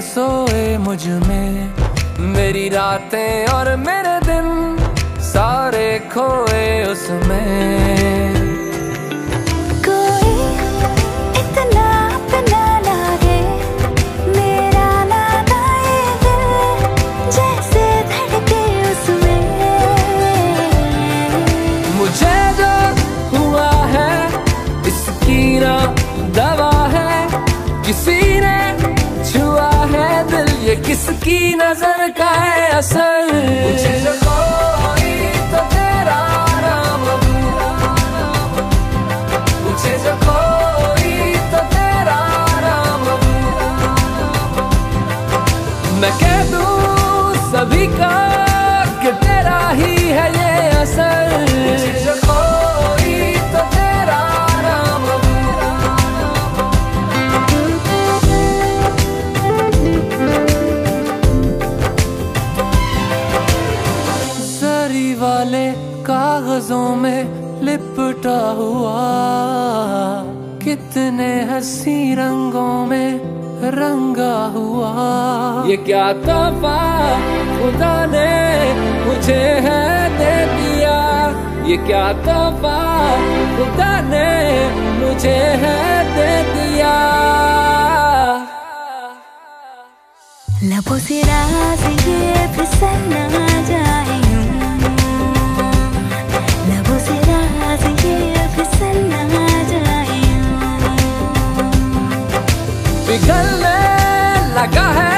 सोए मुझमें। मेरी रातें और मेरे दिन सारे खोए उसमें। किसकी नज़र का है असर? तेरा तो तेरा मैं कह दूँ सभी का कि तेरा ही है ये असर। कागजों में लिपटा हुआ। कितने हसी रंगों में रंगा हुआ। ये क्या तोहफा खुदा ने मुझे है दे दिया। ये क्या तोहफा खुदा ने मुझे है दे दिया। लबों से राज ये फिसलना पिघलने लगा है।